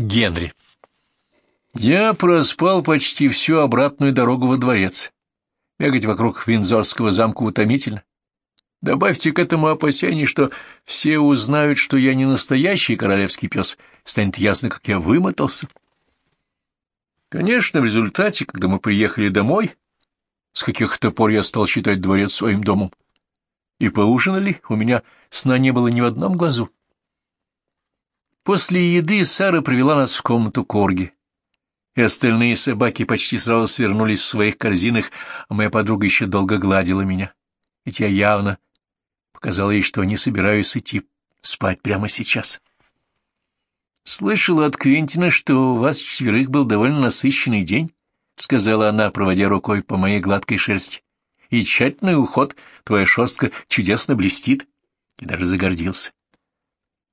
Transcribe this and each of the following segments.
Генри. Я проспал почти всю обратную дорогу во дворец. Бегать вокруг Винзорского замка утомительно. Добавьте к этому опасение, что все узнают, что я не настоящий королевский пес, станет ясно, как я вымотался. Конечно, в результате, когда мы приехали домой, с каких-то пор я стал считать дворец своим домом, и поужинали, у меня сна не было ни в одном глазу. После еды Сара привела нас в комнату Корги, и остальные собаки почти сразу свернулись в своих корзинах, а моя подруга еще долго гладила меня, ведь я явно показала ей, что не собираюсь идти спать прямо сейчас. «Слышала от Квентина, что у вас четверых был довольно насыщенный день», — сказала она, проводя рукой по моей гладкой шерсти. «И тщательный уход, твоя шерстка чудесно блестит». И даже загордился.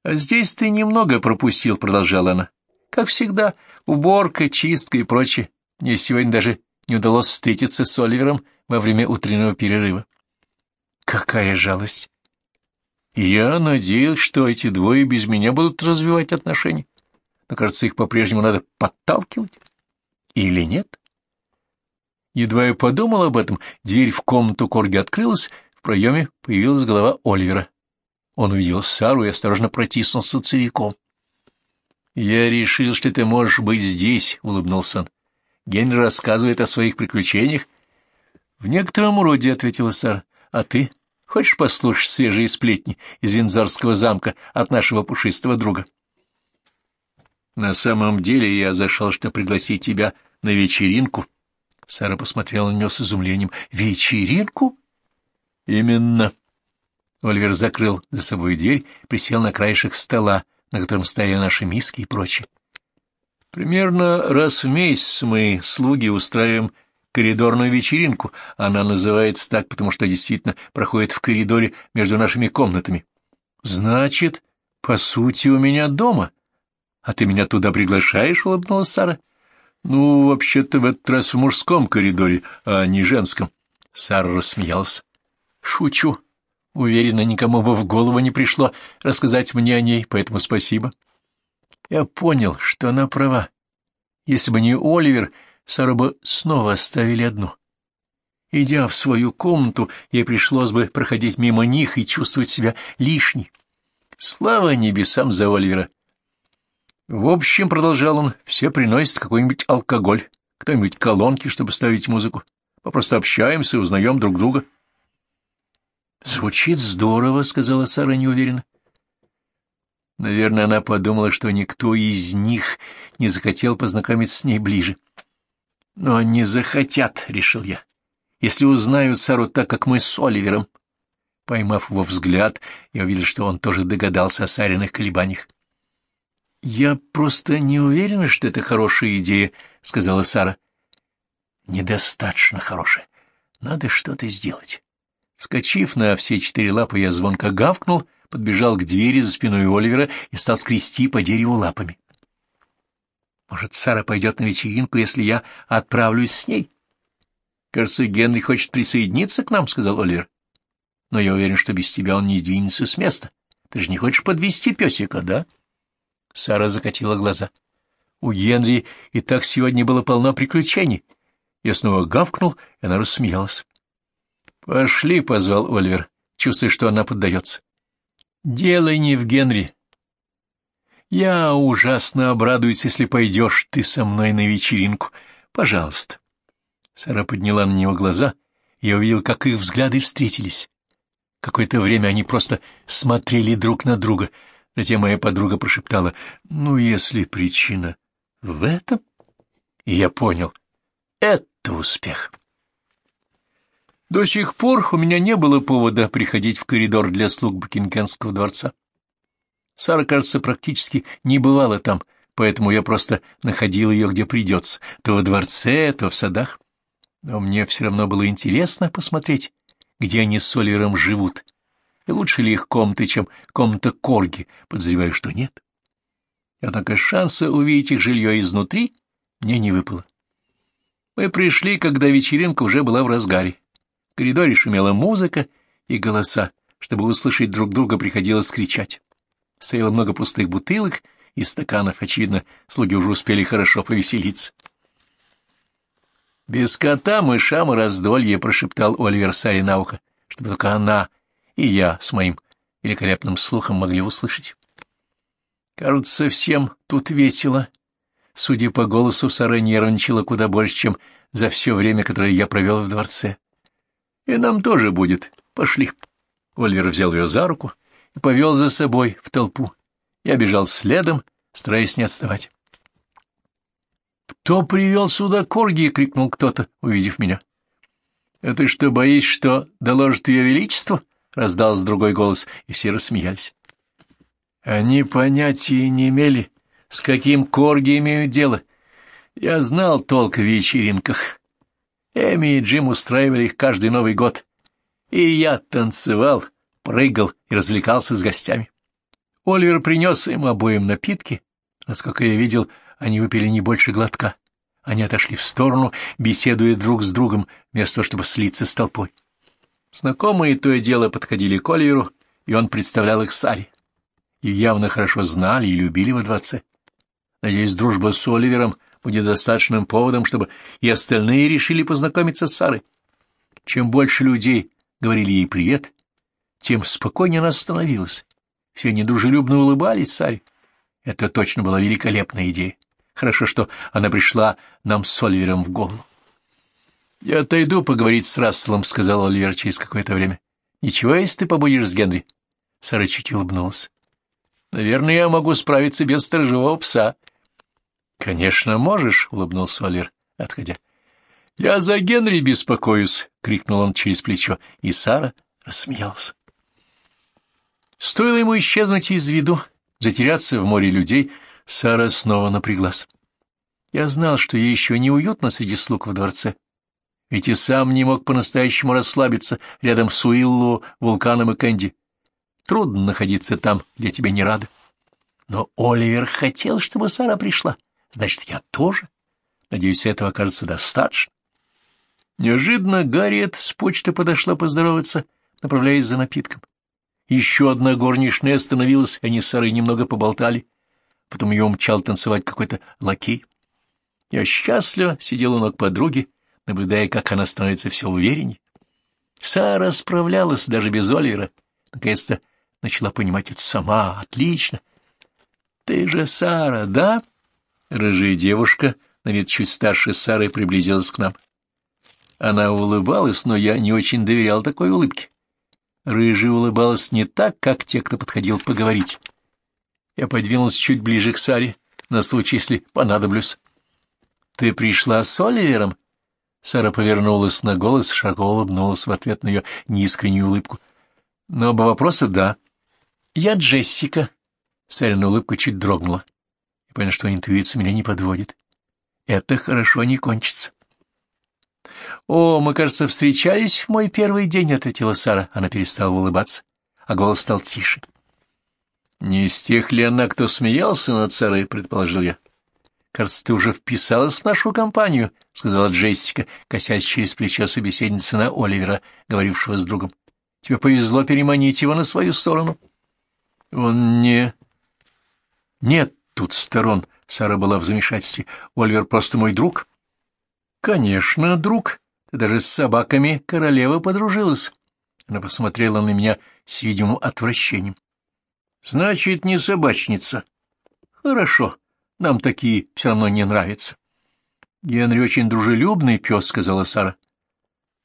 «А здесь ты немного пропустил», — продолжала она. «Как всегда, уборка, чистка и прочее. Мне сегодня даже не удалось встретиться с Оливером во время утреннего перерыва». «Какая жалость!» Я надеялся, что эти двое без меня будут развивать отношения. Но, кажется, их по-прежнему надо подталкивать. Или нет? Едва я подумал об этом, дверь в комнату Корги открылась, в проеме появилась голова Оливера. Он увидел Сару и осторожно протиснулся целиком. «Я решил, что ты можешь быть здесь», — улыбнулся он. «Генри рассказывает о своих приключениях». «В некотором роде», — ответила Сара. «А ты?» Хочешь послушать свежие сплетни из Винзорского замка от нашего пушистого друга? На самом деле я зашел, чтобы пригласить тебя на вечеринку. Сара посмотрела на него с изумлением. Вечеринку? Именно. Оливер закрыл за собой дверь, присел на краешек стола, на котором стояли наши миски и прочее. Примерно раз в месяц мы, слуги, устраиваем коридорную вечеринку. Она называется так, потому что действительно проходит в коридоре между нашими комнатами. Значит, по сути, у меня дома. А ты меня туда приглашаешь, улыбнулась Сара. Ну, вообще-то в этот раз в мужском коридоре, а не женском. Сара рассмеялась. Шучу. Уверена, никому бы в голову не пришло рассказать мне о ней, поэтому спасибо. Я понял, что она права. Если бы не Оливер, Сару бы снова оставили одну. Идя в свою комнату, ей пришлось бы проходить мимо них и чувствовать себя лишней. Слава небесам за Оливера! В общем, — продолжал он, — все приносят какой-нибудь алкоголь, кто-нибудь колонки, чтобы ставить музыку. Мы просто общаемся, узнаем друг друга. — Звучит здорово, — сказала Сара неуверенно. Наверное, она подумала, что никто из них не захотел познакомиться с ней ближе. — но они захотят, — решил я, — если узнают Сару так, как мы с Оливером. Поймав его взгляд, я увидел, что он тоже догадался о Сариных колебаниях. — Я просто не уверена, что это хорошая идея, — сказала Сара. — Недостаточно хорошая. Надо что-то сделать. Скочив на все четыре лапы, я звонко гавкнул, подбежал к двери за спиной Оливера и стал скрести по дереву лапами. Может, Сара пойдет на вечеринку, если я отправлюсь с ней? — Кажется, Генри хочет присоединиться к нам, — сказал Оливер. — Но я уверен, что без тебя он не сдвинется с места. Ты же не хочешь подвести песика, да? Сара закатила глаза. У Генри и так сегодня было полно приключений. Я снова гавкнул, и она рассмеялась. — Пошли, — позвал Оливер, чувствуя, что она поддается. — Дело не в Генри, я ужасно обрадуюсь, если пойдешь ты со мной на вечеринку. Пожалуйста. Сара подняла на него глаза, и увидел, как их взгляды встретились. Какое-то время они просто смотрели друг на друга. Затем моя подруга прошептала, «Ну, если причина в этом...» И я понял, это успех. До сих пор у меня не было повода приходить в коридор для слуг Букингенского дворца. Сара, кажется, практически не бывала там, поэтому я просто находил ее где придется, то во дворце, то в садах. Но мне все равно было интересно посмотреть, где они с Оливером живут, и лучше ли их комнаты, чем комната Корги, подозреваю, что нет. Однако шанса увидеть их жилье изнутри мне не выпало. Мы пришли, когда вечеринка уже была в разгаре. Коридоре шумела музыка и голоса. Чтобы услышать друг друга, приходилось кричать. Стояло много пустых бутылок из стаканов. Очевидно, слуги уже успели хорошо повеселиться. «Без кота, мышам и раздолье», — прошептал Оливер Саре на ухо, чтобы только она и я с моим великолепным слухом могли услышать. Кажется, всем тут весело. Судя по голосу, Сара нервничала куда больше, чем за все время, которое я провел в дворце. И нам тоже будет. Пошли. Оливер взял ее за руку и повел за собой в толпу. Я бежал следом, стараясь не отставать. «Кто привел сюда корги?» — крикнул кто-то, увидев меня. «Это что, боись, что доложит ее величество?» — раздался другой голос, и все рассмеялись. Они понятия не имели, с каким корги имеют дело. Я знал толк в вечеринках. Эми и Джим устраивали их каждый Новый год. И я танцевал, прыгал и развлекался с гостями. Оливер принес им обоим напитки. Насколько я видел, они выпили не больше глотка. Они отошли в сторону, беседуя друг с другом, вместо того, чтобы слиться с толпой. Знакомые то и дело подходили к Оливеру, и он представлял их Саре. И явно хорошо знали и любили во дворце. Надеюсь, дружба с Оливером будет достаточным поводом, чтобы и остальные решили познакомиться с Сарой. Чем больше людей говорили ей привет, тем спокойнее она становилась. Все недружелюбно улыбались Саре. Это точно была великолепная идея. Хорошо, что она пришла нам с Оливером в голову. — Я отойду поговорить с Расселом, — сказал Оливер через какое-то время. — Ничего, если ты побудешь с Генри. Сара чуть улыбнулась. — Наверное, я могу справиться без сторожевого пса. — Конечно, можешь, — улыбнулся Оливер, отходя. — Я за Генри беспокоюсь, — крикнул он через плечо, и Сара рассмеялся. Стоило ему исчезнуть из виду, затеряться в море людей, Сара снова напряглась. Я знал, что ей еще неуютно среди слуг в дворце, ведь и сам не мог по-настоящему расслабиться рядом с Уиллу, Вулканом и Кэнди. Трудно находиться там, где тебе не рады. Но Оливер хотел, чтобы Сара пришла. Значит, я тоже. Надеюсь, этого окажется достаточно. Неожиданно Гарриет с почты подошла поздороваться, направляясь за напитком. Еще одна горничная остановилась, и они с Сарой немного поболтали. Потом ее умчал танцевать какой-то лакей. Я счастливо сидел у ног подруги, наблюдая, как она становится все увереннее. Сара справлялась даже без Оливера. Наконец-то начала понимать это сама. Отлично. Ты же Сара, да? Рыжая девушка, на вид чуть старше Сары, приблизилась к нам. Она улыбалась, но я не очень доверял такой улыбке. Рыжая улыбалась не так, как те, кто подходил поговорить. Я подвинулся чуть ближе к Саре, на случай, если понадоблюсь. — Ты пришла с Оливером? Сара повернулась на голос, широко улыбнулась в ответ на ее неискреннюю улыбку. — Но оба вопроса — да. — Я Джессика. Сарина улыбка чуть дрогнула. Понял, что интуиция меня не подводит. Это хорошо не кончится. «О, мы, кажется, встречались в мой первый день», — ответила Сара. Она перестала улыбаться, а голос стал тише. «Не из тех ли она, кто смеялся над Сарой?» — предположил я. «Кажется, ты уже вписалась в нашу компанию», — сказала Джессика, косясь через плечо собеседницы на Оливера, говорившего с другом. «Тебе повезло переманить его на свою сторону». «Он не...» «Нет тут сторон», — Сара была в замешательстве. «Оливер просто мой друг». «Конечно, друг. Ты даже с собаками королевы подружилась». Она посмотрела на меня с видимым отвращением. «Значит, не собачница». «Хорошо, нам такие все равно не нравятся». «Генри очень дружелюбный пес», — сказала Сара.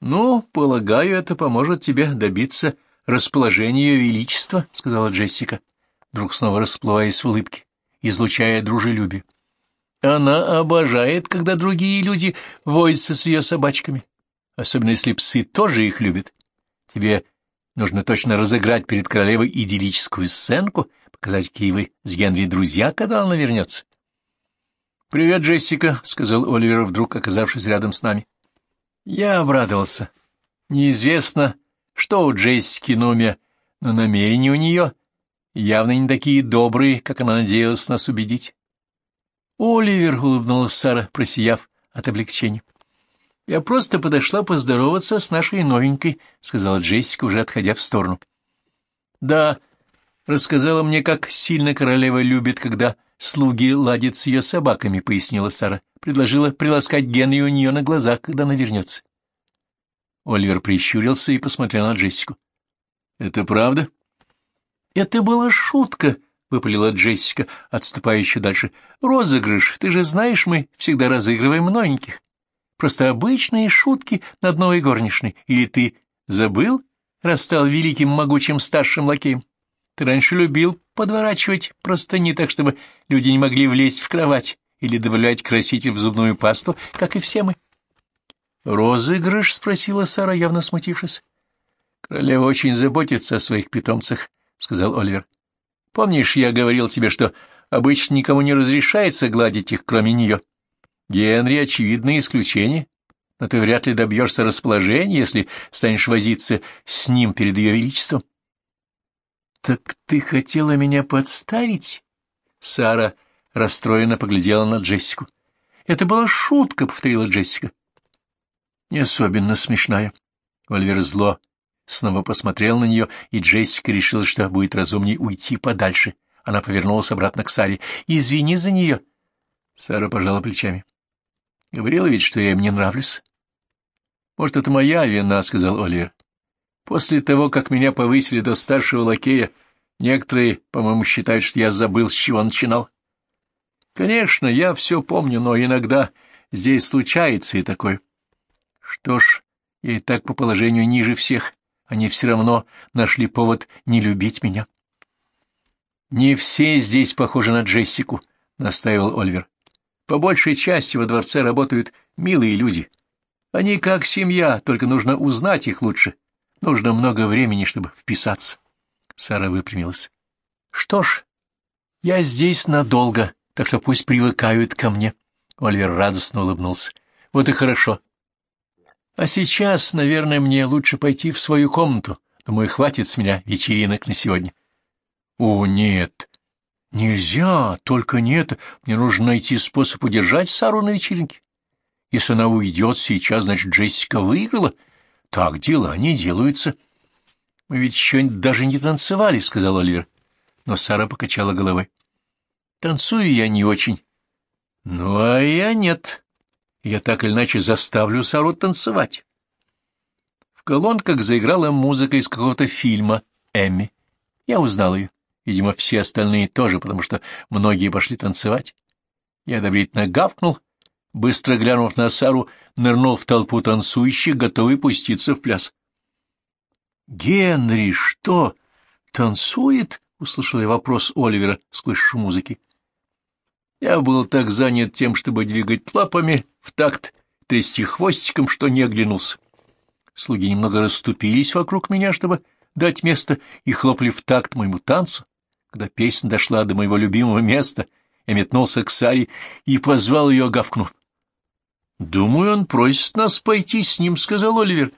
«Ну, полагаю, это поможет тебе добиться расположения ее величества», — сказала Джессика, вдруг снова расплываясь в улыбке, излучая дружелюбие. Она обожает, когда другие люди возятся с ее собачками, особенно если псы тоже их любят. Тебе нужно точно разыграть перед королевой идиллическую сценку, показать, какие вы с Генри друзья, когда она вернется. «Привет, Джессика», — сказал Оливер, вдруг оказавшись рядом с нами. Я обрадовался. Неизвестно, что у Джессики на уме, но намерения у нее явно не такие добрые, как она надеялась нас убедить. «Оливер», — улыбнулась Сара, просияв от облегчения. «Я просто подошла поздороваться с нашей новенькой», — сказала Джессика, уже отходя в сторону. «Да, рассказала мне, как сильно королева любит, когда слуги ладят с ее собаками, — пояснила Сара. Предложила приласкать Генри у нее на глазах, когда она вернется. Оливер прищурился и посмотрел на Джессику. — Это правда? — Это была шутка, — выпалила Джессика, отступая еще дальше. — Розыгрыш, ты же знаешь, мы всегда разыгрываем новеньких. Просто обычные шутки над новой горничной. Или ты забыл, раз стал великим могучим старшим лакеем? Ты раньше любил подворачивать простыни так, чтобы люди не могли влезть в кровать или добавлять краситель в зубную пасту, как и все мы. «Розыгрыш?» — спросила Сара, явно смутившись. «Королева очень заботится о своих питомцах», — сказал Оливер. «Помнишь, я говорил тебе, что обычно никому не разрешается гладить их, кроме нее?» Генри — очевидное исключение, но ты вряд ли добьешься расположения, если станешь возиться с ним перед ее величеством. — Так ты хотела меня подставить? Сара расстроенно поглядела на Джессику. — Это была шутка, — повторила Джессика. — Не особенно смешная. Ольвер зло снова посмотрел на нее, и Джессика решила, что будет разумнее уйти подальше. Она повернулась обратно к Саре. — Извини за нее. Сара пожала плечами. Говорил ведь, что я им не нравлюсь. — Может, это моя вина, — сказал Оливер. — После того, как меня повысили до старшего лакея, некоторые, по-моему, считают, что я забыл, с чего начинал. Конечно, я все помню, но иногда здесь случается и такое. Что ж, я и так по положению ниже всех, они все равно нашли повод не любить меня. — Не все здесь похожи на Джессику, — настаивал Ольвер. По большей части во дворце работают милые люди. Они как семья, только нужно узнать их лучше. Нужно много времени, чтобы вписаться. Сара выпрямилась. — Что ж, я здесь надолго, так что пусть привыкают ко мне. Оливер радостно улыбнулся. — Вот и хорошо. А сейчас, наверное, мне лучше пойти в свою комнату. Думаю, хватит с меня вечеринок на сегодня. — О, нет, Нельзя, только не это. Мне нужно найти способ удержать Сару на вечеринке. Если она уйдет сейчас, значит, Джессика выиграла. Так дела не делаются. Мы ведь еще даже не танцевали, — сказал Оливер. Но Сара покачала головой. Танцую я не очень. Ну, а я нет. Я так или иначе заставлю Сару танцевать. В колонках заиграла музыка из какого-то фильма «Эмми». Я узнал ее. Видимо, все остальные тоже, потому что многие пошли танцевать. Я одобрительно гавкнул, быстро глянув на Сару, нырнул в толпу танцующих, готовый пуститься в пляс. — Генри, что, танцует? — услышал я вопрос Оливера сквозь шум музыки. Я был так занят тем, чтобы двигать лапами в такт, трясти хвостиком, что не оглянулся. Слуги немного расступились вокруг меня, чтобы дать место, и хлопали в такт моему танцу. Когда песня дошла до моего любимого места, я метнулся к Саре и позвал ее, гавкнув. — Думаю, он просит нас пойти с ним, — сказал Оливер.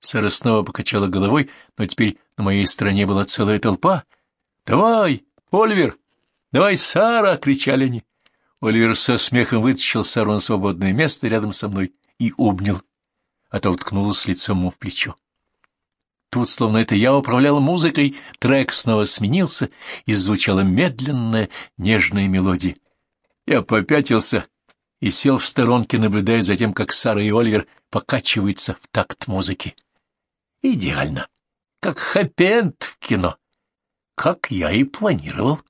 Сара снова покачала головой, но теперь на моей стороне была целая толпа. — Давай, Оливер! Давай, Сара! — кричали они. Оливер со смехом вытащил Сару на свободное место рядом со мной и обнял, а то уткнулась лицом ему в плечо. Тут, словно это я управлял музыкой, трек снова сменился, и звучала медленная, нежная мелодия. Я попятился и сел в сторонке, наблюдая за тем, как Сара и Оливер покачиваются в такт музыки. Идеально, как хэппи в кино, как я и планировал.